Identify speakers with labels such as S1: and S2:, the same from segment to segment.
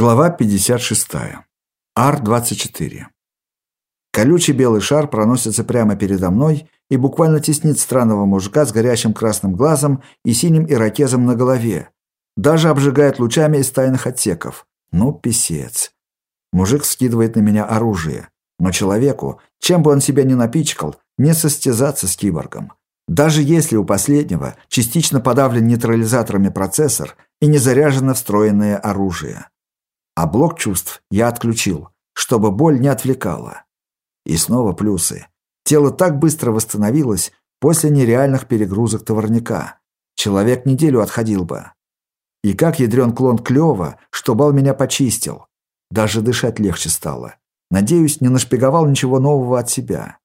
S1: Глава 56. Ар-24. Колючий белый шар проносится прямо передо мной и буквально теснит странного мужика с горящим красным глазом и синим ирокезом на голове. Даже обжигает лучами из тайных отсеков. Ну, писец. Мужик скидывает на меня оружие. Но человеку, чем бы он себя ни напичкал, не состязаться с киборгом. Даже если у последнего частично подавлен нейтрализаторами процессор и не заряжено встроенное оружие. А блок чувств я отключил, чтобы боль не отвлекала. И снова плюсы. Тело так быстро восстановилось после нереальных перегрузок товарняка. Человек неделю отходил бы. И как ядрен клон клёво, что бал меня почистил. Даже дышать легче стало. Надеюсь, не нашпиговал ничего нового от себя.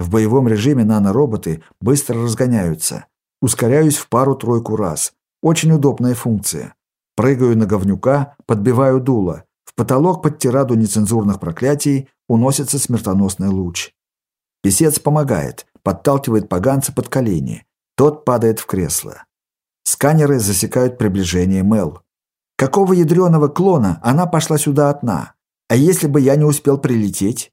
S1: В боевом режиме нанороботы быстро разгоняются. Ускоряюсь в пару-тройку раз. Очень удобная функция. Прыгаю на говнюка, подбиваю дуло. В потолок под тираду нецензурных проклятий уносится смертоносный луч. Песец помогает, подталкивает поганца под колени. Тот падает в кресло. Сканеры засекают приближение Мел. Какого ядреного клона она пошла сюда одна? А если бы я не успел прилететь?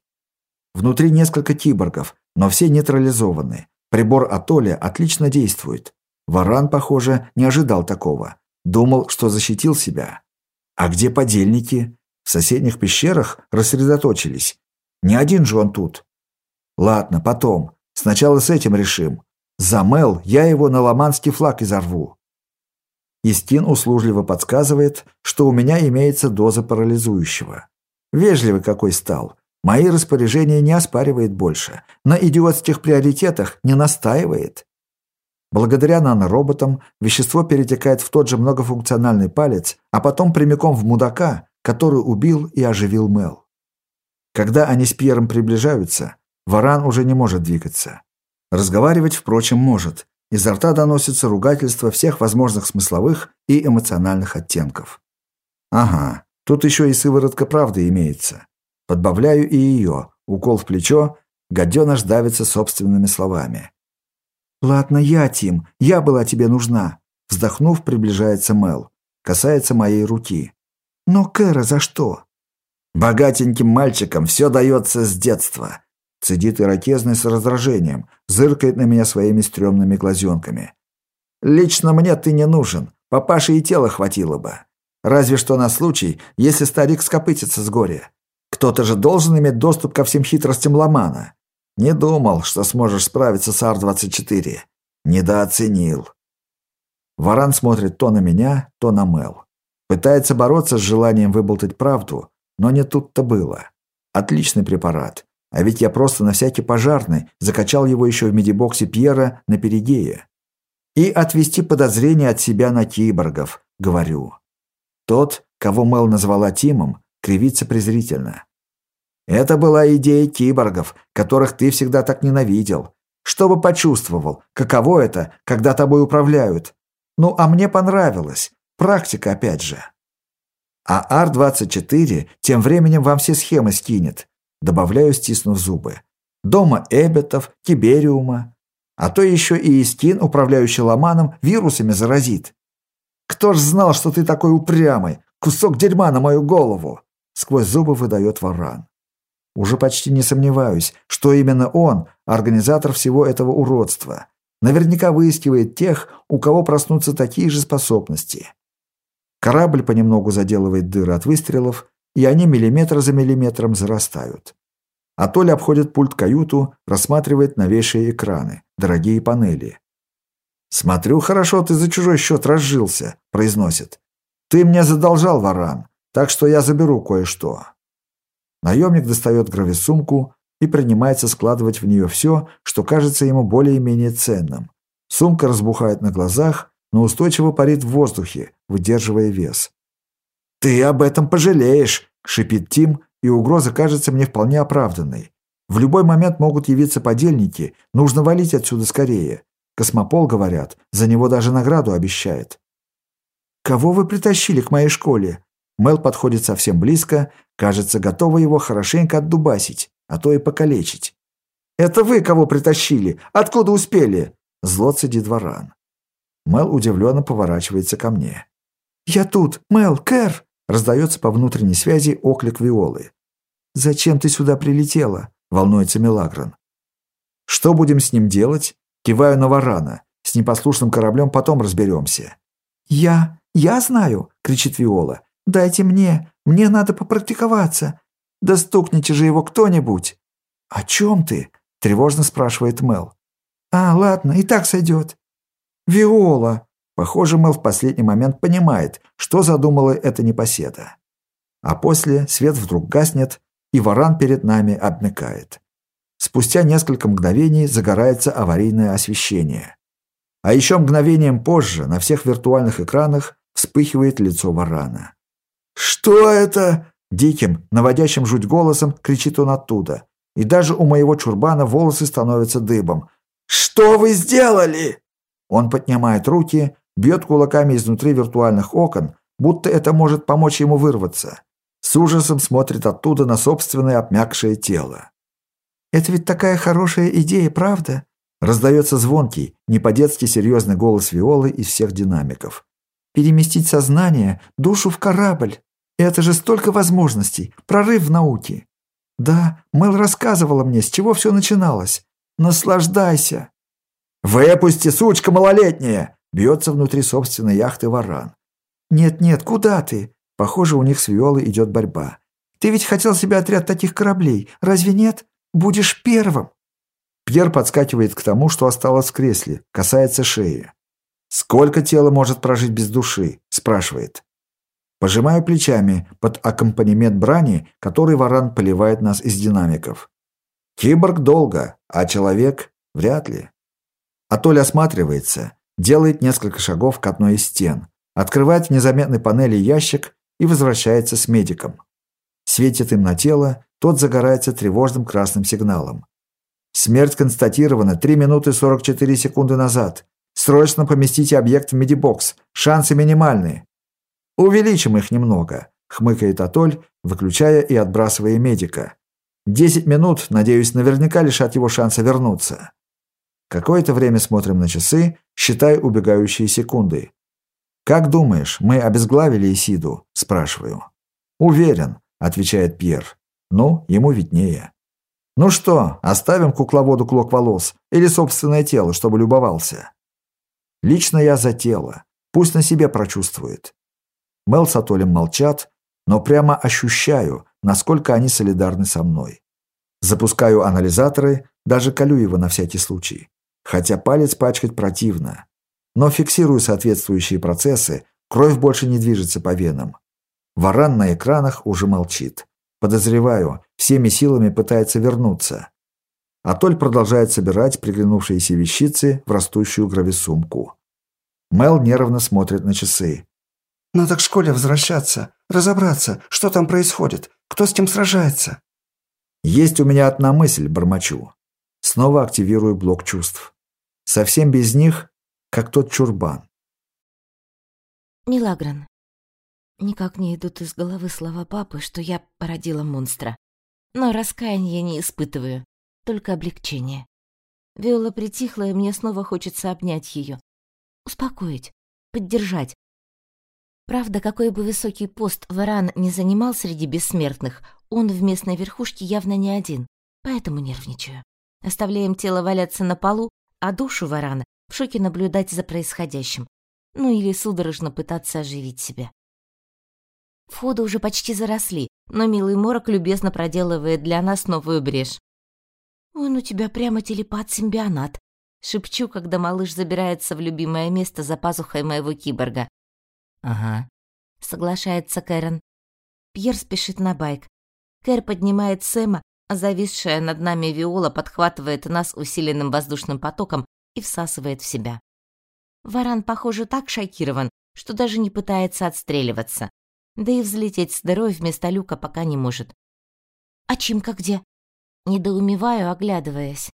S1: Внутри несколько киборгов, но все нейтрализованы. Прибор Атоля отлично действует. Варан, похоже, не ожидал такого. Думал, что защитил себя. А где подельники? В соседних пещерах рассредоточились. Не один же он тут. Ладно, потом. Сначала с этим решим. За Мел я его на ламанский флаг изорву. Истин услужливо подсказывает, что у меня имеется доза парализующего. Вежливый какой стал. Мои распоряжения не оспаривает больше. На идиотских приоритетах не настаивает. Благодаря нанороботам вещество перетекает в тот же многофункциональный палец, а потом прямиком в мудака, который убил и оживил Мел. Когда они с Пьером приближаются, Варан уже не может двигаться. Разговаривать, впрочем, может. Изо рта доносится ругательство всех возможных смысловых и эмоциональных оттенков. Ага, тут еще и сыворотка правды имеется. Подбавляю и ее. Укол в плечо. Гаденыш давится собственными словами. «Ладно, я, Тим. Я была тебе нужна». Вздохнув, приближается Мел. Касается моей руки. «Но Кэра за что?» «Богатеньким мальчикам все дается с детства», цедит ирокезный с раздражением, зыркает на меня своими стрёмными глазенками. «Лично мне ты не нужен. Папаше и тела хватило бы. Разве что на случай, если старик скопытится с горя. Кто-то же должен иметь доступ ко всем хитростям Ломана. Не думал, что сможешь справиться с Ар-24. Недооценил. Варан смотрит то на меня, то на Мел. Пытается бороться с желанием выболтать правду, но не тут-то было. Отличный препарат. А ведь я просто на всякий пожарный закачал его еще в медибоксе Пьера на Перигее. И отвести подозрения от себя на киборгов, говорю. Тот, кого Мел назвала Тимом, кривится презрительно. Это была идея киборгов, которых ты всегда так ненавидел. Чтобы почувствовал, каково это, когда тобой управляют. Ну, а мне понравилось. Практика опять же. А Ар-24 тем временем вам все схемы скинет. Добавляю, стиснув зубы. Дома Эбетов, Тибериума. А то еще и Искин, управляющий Ломаном, вирусами заразит. Кто ж знал, что ты такой упрямый? Кусок дерьма на мою голову!» Сквозь зубы выдает Варан. Уже почти не сомневаюсь, что именно он – организатор всего этого уродства. Наверняка выискивает тех, у кого проснутся такие же способности. Корабль понемногу заделывает дыры от выстрелов, и они миллиметр за миллиметром зарастают. Атоль обходит пульт каюту, рассматривает новейшие экраны, дорогие панели. «Смотрю, хорошо ты за чужой счет разжился», – произносит. «Ты мне задолжал, Варан, так что я заберу кое-что». Наемник достает грависумку и принимается складывать в нее все, что кажется ему более-менее ценным. Сумка разбухает на глазах, но устойчиво парит в воздухе, выдерживая вес. «Ты об этом пожалеешь!» — шипит Тим, и угроза кажется мне вполне оправданной. В любой момент могут явиться подельники, нужно валить отсюда скорее. Космопол, говорят, за него даже награду обещает. «Кого вы притащили к моей школе?» Мел подходит совсем близко, кажется, готова его хорошенько отдубасить, а то и покалечить. «Это вы кого притащили? Откуда успели?» Зло цедит Варан. Мел удивленно поворачивается ко мне. «Я тут, Мел, Кэр!» раздается по внутренней связи оклик Виолы. «Зачем ты сюда прилетела?» – волнуется Мелагрон. «Что будем с ним делать?» Киваю на Варана. С непослушным кораблем потом разберемся. «Я... я знаю!» – кричит Виола. «Дайте мне! Мне надо попрактиковаться! Да стукните же его кто-нибудь!» «О чем ты?» – тревожно спрашивает Мел. «А, ладно, и так сойдет». «Виола!» Похоже, Мел в последний момент понимает, что задумала эта непоседа. А после свет вдруг гаснет, и варан перед нами обмякает. Спустя несколько мгновений загорается аварийное освещение. А еще мгновением позже на всех виртуальных экранах вспыхивает лицо варана. «Что это?» Диким, наводящим жуть голосом кричит он оттуда. И даже у моего чурбана волосы становятся дыбом. «Что вы сделали?» Он поднимает руки, бьет кулаками изнутри виртуальных окон, будто это может помочь ему вырваться. С ужасом смотрит оттуда на собственное обмякшее тело. «Это ведь такая хорошая идея, правда?» Раздается звонкий, не по-детски серьезный голос Виолы из всех динамиков. «Переместить сознание, душу в корабль. Это же столько возможностей, прорыв в науке. Да, Мэл рассказывала мне, с чего все начиналось. Наслаждайся!» «Выпусти, сучка малолетняя!» Бьется внутри собственной яхты варан. «Нет-нет, куда ты?» Похоже, у них с Виолой идет борьба. «Ты ведь хотел себе отряд таких кораблей, разве нет? Будешь первым!» Пьер подскакивает к тому, что осталось в кресле, касается шеи. «Сколько тело может прожить без души?» – спрашивает. Пожимаю плечами под аккомпанемент брани, который варан поливает нас из динамиков. Киборг долго, а человек вряд ли. Атоль осматривается, делает несколько шагов к одной из стен, открывает в незаметной панели ящик и возвращается с медиком. Светит им на тело, тот загорается тревожным красным сигналом. Смерть констатирована 3 минуты 44 секунды назад. Срочно поместите объект в медибокс. Шансы минимальные. Увеличим их немного, хмыкает Атоль, выключая и отбрасывая медика. Десять минут, надеюсь, наверняка лишат его шанса вернуться. Какое-то время смотрим на часы, считая убегающие секунды. «Как думаешь, мы обезглавили Исиду?» – спрашиваю. «Уверен», – отвечает Пьер. «Ну, ему виднее». «Ну что, оставим кукловоду клок волос или собственное тело, чтобы любовался?» «Лично я за тело. Пусть на себе прочувствует». Мел с Атолем молчат, но прямо ощущаю, насколько они солидарны со мной. Запускаю анализаторы, даже колю его на всякий случай хотя палец пачкать противно. Но фиксирую соответствующие процессы, кровь больше не движется по венам. Варан на экранах уже молчит. Подозреваю, всеми силами пытается вернуться. Атоль продолжает собирать приглянувшиеся вещицы в растущую грависумку. Мел нервно смотрит на часы.
S2: «Надо к школе возвращаться, разобраться, что там происходит, кто с кем сражается».
S1: «Есть у меня одна мысль, бормочу. Снова активирую блок чувств. Совсем без них, как тот чурбан.
S3: Милагран. Никак не идут из головы слова папы, что я породила монстра. Но раскаяния не испытываю, только облегчение. Виола притихла, и мне снова хочется обнять ее, Успокоить, поддержать. Правда, какой бы высокий пост Варан не занимал среди бессмертных, он в местной верхушке явно не один, поэтому нервничаю. Оставляем тело валяться на полу, а душу варана в шоке наблюдать за происходящим, ну или судорожно пытаться оживить себя. Входы уже почти заросли, но милый Морок любезно проделывает для нас новую брешь. «Он у тебя прямо телепат-симбионат», — шепчу, когда малыш забирается в любимое место за пазухой моего киборга. «Ага», — соглашается Кэрон. Пьер спешит на байк. Кэр поднимает Сэма, Зависшая над нами Виола подхватывает нас усиленным воздушным потоком и всасывает в себя. Варан, похоже, так шокирован, что даже не пытается отстреливаться. Да и взлететь с дырой вместо люка пока не может. «А Чимка где?» Недоумеваю, оглядываясь.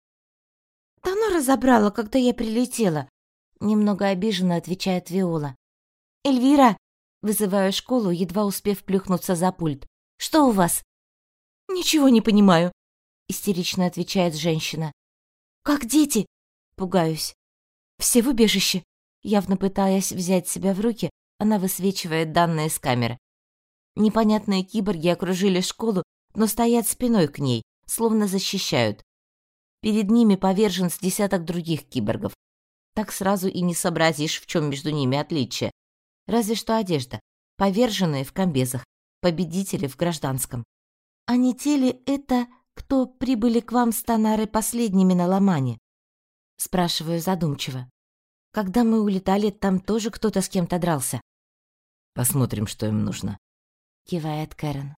S3: «Давно разобрала, когда я прилетела», — немного обиженно отвечает Виола. «Эльвира!» — вызываю школу, едва успев плюхнуться за пульт. «Что у вас?» «Ничего не понимаю», — истерично отвечает женщина. «Как дети?» — пугаюсь. «Все в убежище». Явно пытаясь взять себя в руки, она высвечивает данные с камеры. Непонятные киборги окружили школу, но стоят спиной к ней, словно защищают. Перед ними повержен с десяток других киборгов. Так сразу и не сообразишь, в чем между ними отличие. Разве что одежда. Поверженные в комбезах, победители в гражданском. А не те ли это, кто прибыли к вам с Танары последними на Ломане? Спрашиваю задумчиво. Когда мы улетали, там тоже кто-то с кем-то дрался.
S4: Посмотрим, что им нужно.
S3: Кивает Кэрон.